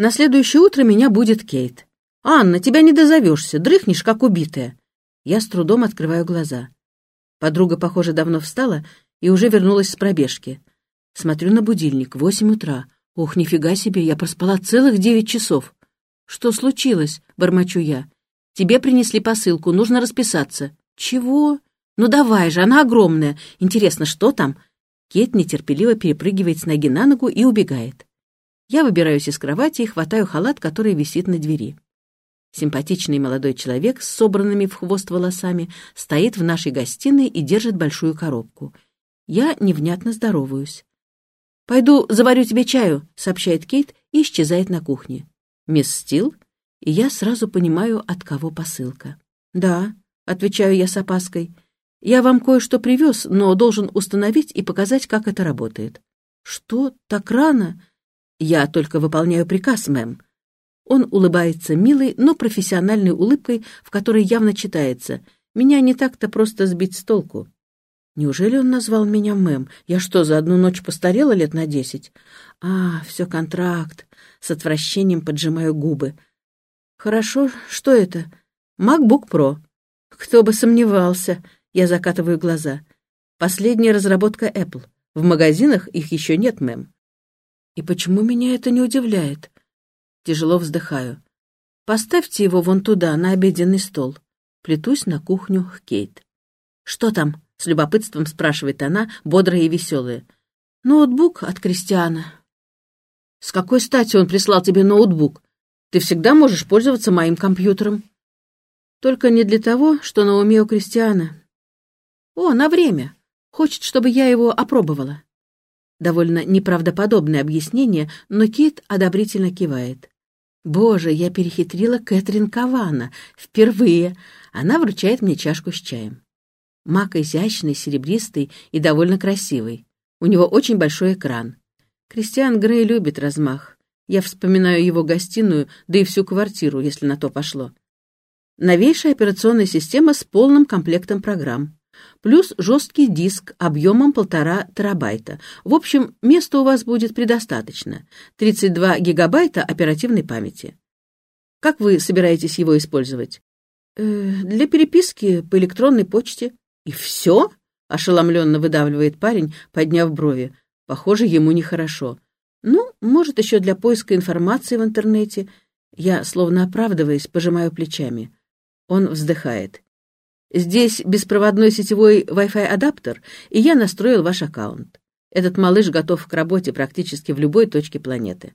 На следующее утро меня будет Кейт. «Анна, тебя не дозовешься, дрыхнешь, как убитая». Я с трудом открываю глаза. Подруга, похоже, давно встала и уже вернулась с пробежки. Смотрю на будильник, восемь утра. Ох, нифига себе, я проспала целых девять часов. «Что случилось?» — бормочу я. «Тебе принесли посылку, нужно расписаться». «Чего?» «Ну давай же, она огромная. Интересно, что там?» Кейт нетерпеливо перепрыгивает с ноги на ногу и убегает. Я выбираюсь из кровати и хватаю халат, который висит на двери. Симпатичный молодой человек с собранными в хвост волосами стоит в нашей гостиной и держит большую коробку. Я невнятно здороваюсь. «Пойду заварю тебе чаю», — сообщает Кейт и исчезает на кухне. «Мисс Стил?» И я сразу понимаю, от кого посылка. «Да», — отвечаю я с опаской. «Я вам кое-что привез, но должен установить и показать, как это работает». «Что? Так рано?» «Я только выполняю приказ, мэм», он улыбается милой, но профессиональной улыбкой, в которой явно читается «Меня не так-то просто сбить с толку». Неужели он назвал меня мэм? Я что, за одну ночь постарела лет на десять? А, все контракт. С отвращением поджимаю губы. Хорошо, что это? MacBook Pro. Кто бы сомневался. Я закатываю глаза. Последняя разработка Apple. В магазинах их еще нет, мэм. И почему меня это не удивляет? Тяжело вздыхаю. «Поставьте его вон туда, на обеденный стол». Плетусь на кухню к Кейт. «Что там?» — с любопытством спрашивает она, бодрая и веселая. «Ноутбук от Кристиана». «С какой стати он прислал тебе ноутбук? Ты всегда можешь пользоваться моим компьютером». «Только не для того, что на уме у Кристиана». «О, на время. Хочет, чтобы я его опробовала». Довольно неправдоподобное объяснение, но Кит одобрительно кивает. «Боже, я перехитрила Кэтрин Кавана. Впервые!» Она вручает мне чашку с чаем. Мак изящный, серебристый и довольно красивый. У него очень большой экран. Кристиан Грей любит размах. Я вспоминаю его гостиную, да и всю квартиру, если на то пошло. Новейшая операционная система с полным комплектом программ плюс жесткий диск объемом полтора терабайта. В общем, места у вас будет предостаточно. 32 гигабайта оперативной памяти. Как вы собираетесь его использовать? Э, для переписки по электронной почте. И все? Ошеломленно выдавливает парень, подняв брови. Похоже, ему нехорошо. Ну, может, еще для поиска информации в интернете. Я, словно оправдываясь, пожимаю плечами. Он вздыхает. Здесь беспроводной сетевой Wi-Fi адаптер, и я настроил ваш аккаунт. Этот малыш готов к работе практически в любой точке планеты.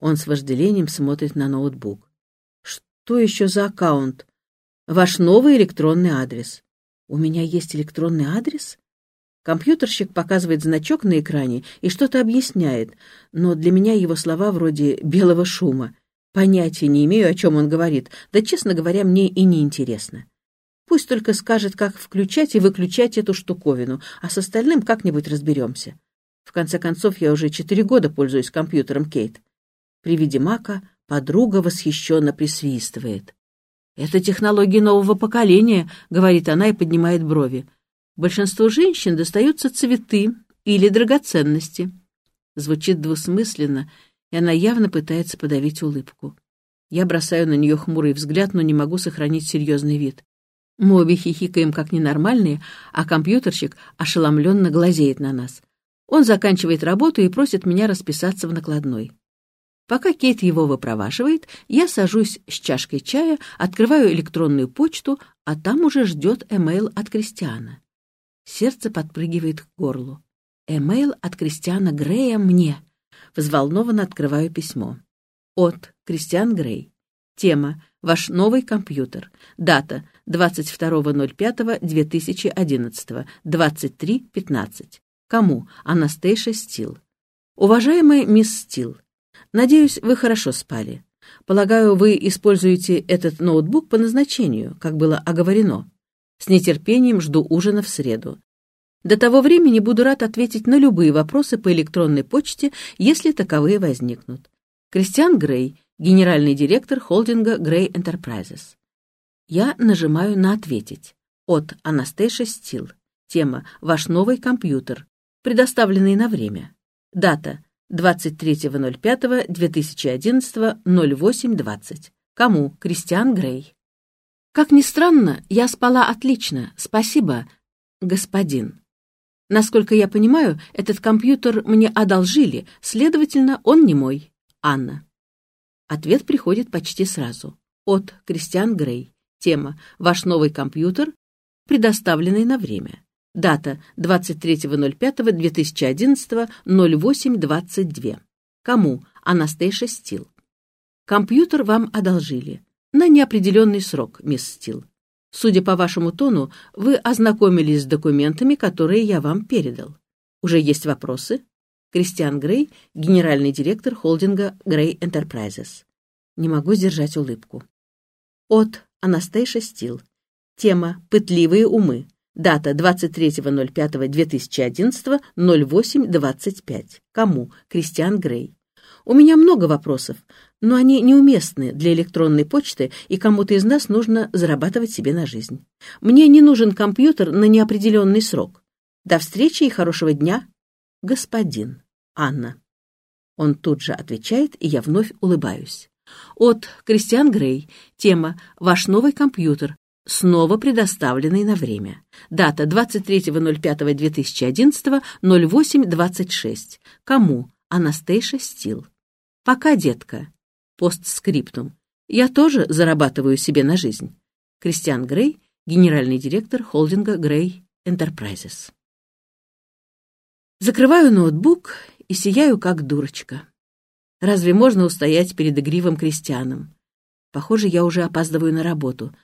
Он с вожделением смотрит на ноутбук. Что еще за аккаунт? Ваш новый электронный адрес. У меня есть электронный адрес? Компьютерщик показывает значок на экране и что-то объясняет, но для меня его слова вроде белого шума. Понятия не имею, о чем он говорит, да, честно говоря, мне и не интересно. Пусть только скажет, как включать и выключать эту штуковину, а с остальным как-нибудь разберемся. В конце концов, я уже четыре года пользуюсь компьютером Кейт. При виде Мака подруга восхищенно присвистывает. «Это технологии нового поколения», — говорит она и поднимает брови. «Большинству женщин достаются цветы или драгоценности». Звучит двусмысленно, и она явно пытается подавить улыбку. Я бросаю на нее хмурый взгляд, но не могу сохранить серьезный вид. Мы обе хихикаем как ненормальные, а компьютерщик ошеломленно глазеет на нас. Он заканчивает работу и просит меня расписаться в накладной. Пока Кейт его выпровашивает, я сажусь с чашкой чая, открываю электронную почту, а там уже ждет эмейл от Кристиана. Сердце подпрыгивает к горлу. Эмейл от Кристиана Грея мне. Взволнованно открываю письмо. От Кристиан Грей. Тема «Ваш новый компьютер». Дата 22.05.2011, 23.15. Кому? Анастейша Стил. Уважаемая мисс Стил, надеюсь, вы хорошо спали. Полагаю, вы используете этот ноутбук по назначению, как было оговорено. С нетерпением жду ужина в среду. До того времени буду рад ответить на любые вопросы по электронной почте, если таковые возникнут. Кристиан Грей, генеральный директор холдинга Grey Enterprises. Я нажимаю на «Ответить». От Анастейша Стил. Тема «Ваш новый компьютер», предоставленный на время. Дата 23.05.2011, 08.20. Кому? Кристиан Грей. Как ни странно, я спала отлично, спасибо, господин. Насколько я понимаю, этот компьютер мне одолжили, следовательно, он не мой. Анна. Ответ приходит почти сразу. От Кристиан Грей. Тема «Ваш новый компьютер», предоставленный на время. Дата 23.05.2011, 08.22. Кому? Анастейша Стил. Компьютер вам одолжили. На неопределенный срок, мисс Стил. Судя по вашему тону, вы ознакомились с документами, которые я вам передал. Уже есть вопросы? Кристиан Грей, генеральный директор холдинга Грей Enterprises. Не могу сдержать улыбку. От Анастейша Стил. Тема «Пытливые умы». Дата 23.05.2011, 08.25. Кому? Кристиан Грей. У меня много вопросов, но они неуместны для электронной почты, и кому-то из нас нужно зарабатывать себе на жизнь. Мне не нужен компьютер на неопределенный срок. До встречи и хорошего дня, господин Анна. Он тут же отвечает, и я вновь улыбаюсь. От Кристиан Грей. Тема «Ваш новый компьютер», снова предоставленный на время. Дата 23.05.2011, 08.26. Кому? Анастейша Стил. Пока, детка. Постскриптум. Я тоже зарабатываю себе на жизнь. Кристиан Грей, генеральный директор холдинга Грей Enterprises. Закрываю ноутбук и сияю как дурочка. Разве можно устоять перед игривым крестьяном? Похоже, я уже опаздываю на работу.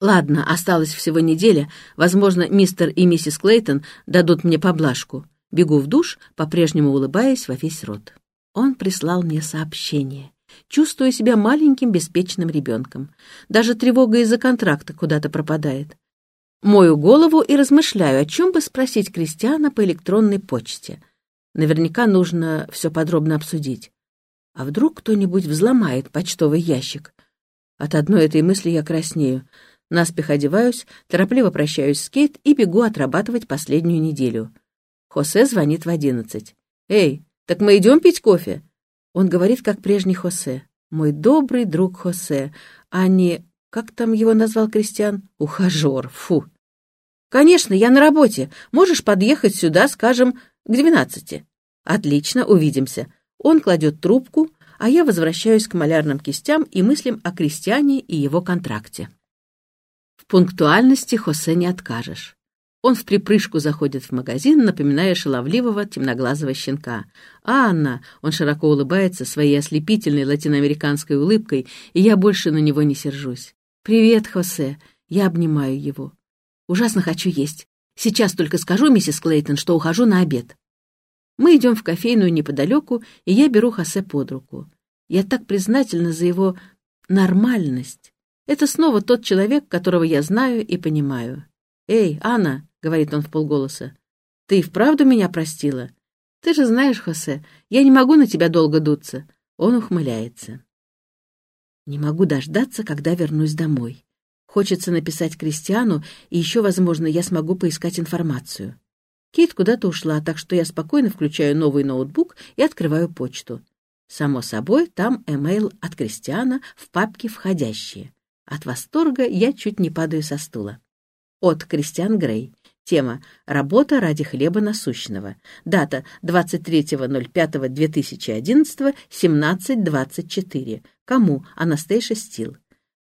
Ладно, осталась всего неделя. Возможно, мистер и миссис Клейтон дадут мне поблажку. Бегу в душ, по-прежнему улыбаясь во весь рот. Он прислал мне сообщение. Чувствую себя маленьким беспечным ребенком. Даже тревога из-за контракта куда-то пропадает. Мою голову и размышляю, о чем бы спросить Кристиана по электронной почте. Наверняка нужно все подробно обсудить. А вдруг кто-нибудь взломает почтовый ящик? От одной этой мысли я краснею. Наспех одеваюсь, торопливо прощаюсь с Кейт и бегу отрабатывать последнюю неделю. Хосе звонит в одиннадцать. «Эй, так мы идем пить кофе?» Он говорит, как прежний Хосе. «Мой добрый друг Хосе, а не... Как там его назвал Кристиан? Ухажер, фу!» «Конечно, я на работе. Можешь подъехать сюда, скажем, к двенадцати?» «Отлично, увидимся. Он кладет трубку, а я возвращаюсь к малярным кистям и мыслям о крестьяне и его контракте. В пунктуальности Хосе не откажешь. Он в припрыжку заходит в магазин, напоминая шаловливого темноглазого щенка. «Анна!» — он широко улыбается своей ослепительной латиноамериканской улыбкой, и я больше на него не сержусь. «Привет, Хосе!» Я обнимаю его. «Ужасно хочу есть. Сейчас только скажу, миссис Клейтон, что ухожу на обед». Мы идем в кофейную неподалеку, и я беру Хосе под руку. Я так признательна за его нормальность. Это снова тот человек, которого я знаю и понимаю. «Эй, Анна!» — говорит он в полголоса. «Ты и вправду меня простила? Ты же знаешь, Хосе, я не могу на тебя долго дуться». Он ухмыляется. Не могу дождаться, когда вернусь домой. Хочется написать Кристиану, и еще, возможно, я смогу поискать информацию. Кейт куда-то ушла, так что я спокойно включаю новый ноутбук и открываю почту. Само собой, там эмейл от Кристиана в папке «Входящие». От восторга я чуть не падаю со стула. От Кристиан Грей. Тема «Работа ради хлеба насущного». Дата 23.05.2011, 17.24. Кому? Анастейша Стил.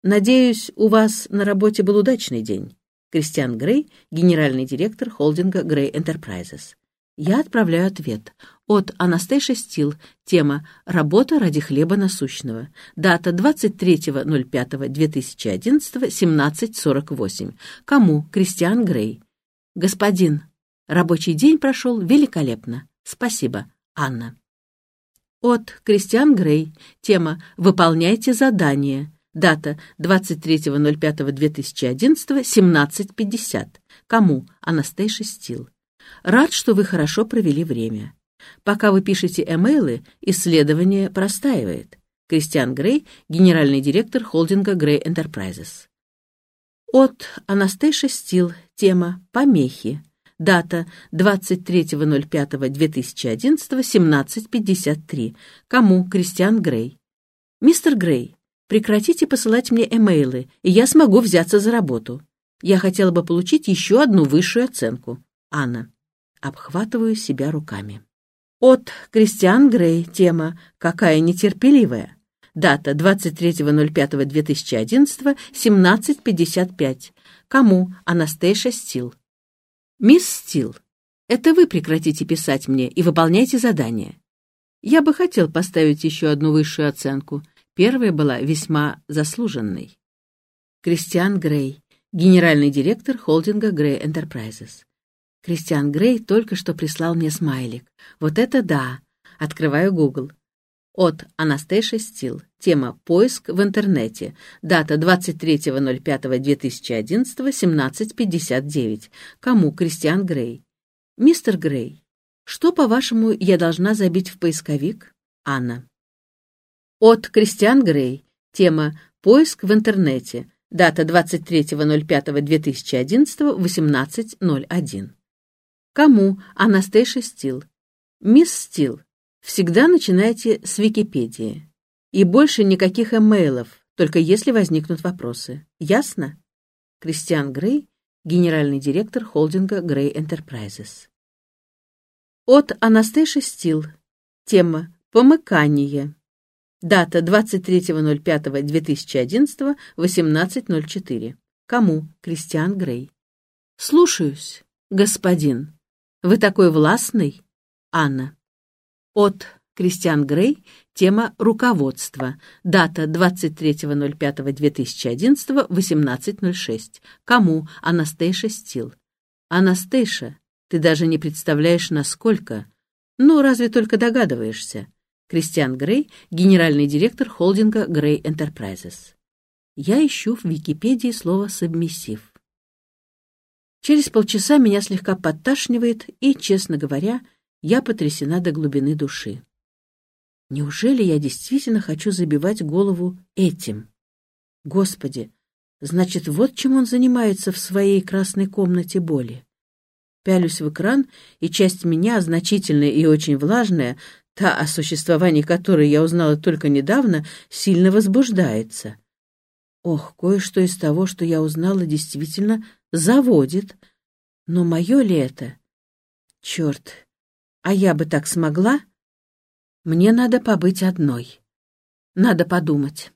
Надеюсь, у вас на работе был удачный день. Кристиан Грей, генеральный директор холдинга Грей Enterprises. Я отправляю ответ. От Анастейша Стил. Тема «Работа ради хлеба насущного». Дата 23.05.2011, 17.48. Кому? Кристиан Грей. Господин, рабочий день прошел великолепно. Спасибо, Анна. От Кристиан Грей. Тема «Выполняйте задание». Дата 23.05.2011, 17.50. Кому? Анастейша Стил. Рад, что вы хорошо провели время. Пока вы пишете эмейлы, исследование простаивает. Кристиан Грей, генеральный директор холдинга Грей Enterprises. От Анастейша Стил. Тема «Помехи». Дата 23.05.2011, 17.53. Кому? Кристиан Грей. Мистер Грей, прекратите посылать мне эмейлы, и я смогу взяться за работу. Я хотела бы получить еще одну высшую оценку. Анна. Обхватываю себя руками. От Кристиан Грей. Тема «Какая нетерпеливая». Дата 23.05.2011, 17.55. Кому? Анастейша Стил. Мисс Стил, это вы прекратите писать мне и выполняйте задание. Я бы хотел поставить еще одну высшую оценку. Первая была весьма заслуженной. Кристиан Грей, генеральный директор холдинга Грей Enterprises. Кристиан Грей только что прислал мне смайлик. Вот это да! Открываю Google. От Анастейша Стил. Тема «Поиск в интернете». Дата 23.05.2011, 17.59. Кому? Кристиан Грей. Мистер Грей, что, по-вашему, я должна забить в поисковик? Анна. От Кристиан Грей. Тема «Поиск в интернете». Дата 23.05.2011, 18.01. Кому? Анастейша Стил. Мисс Стил, всегда начинайте с Википедии. И больше никаких эмейлов, только если возникнут вопросы. Ясно? Кристиан Грей, генеральный директор холдинга Грей Enterprises. От Анастейши Стил. Тема «Помыкание». Дата 23.05.2011, 18.04. Кому? Кристиан Грей. Слушаюсь, господин. Вы такой властный? Анна. От Кристиан Грей, тема «Руководство», дата 23.05.2011, 18.06. Кому? Анастейша Стил. Анастейша, ты даже не представляешь, насколько. Ну, разве только догадываешься. Кристиан Грей, генеральный директор холдинга Грей Enterprises. Я ищу в Википедии слово «сабмиссив». Через полчаса меня слегка подташнивает, и, честно говоря, я потрясена до глубины души. Неужели я действительно хочу забивать голову этим? Господи, значит, вот чем он занимается в своей красной комнате боли. Пялюсь в экран, и часть меня, значительная и очень влажная, та, о существовании которой я узнала только недавно, сильно возбуждается. Ох, кое-что из того, что я узнала, действительно заводит. Но мое ли это? Черт, а я бы так смогла? Мне надо побыть одной. Надо подумать.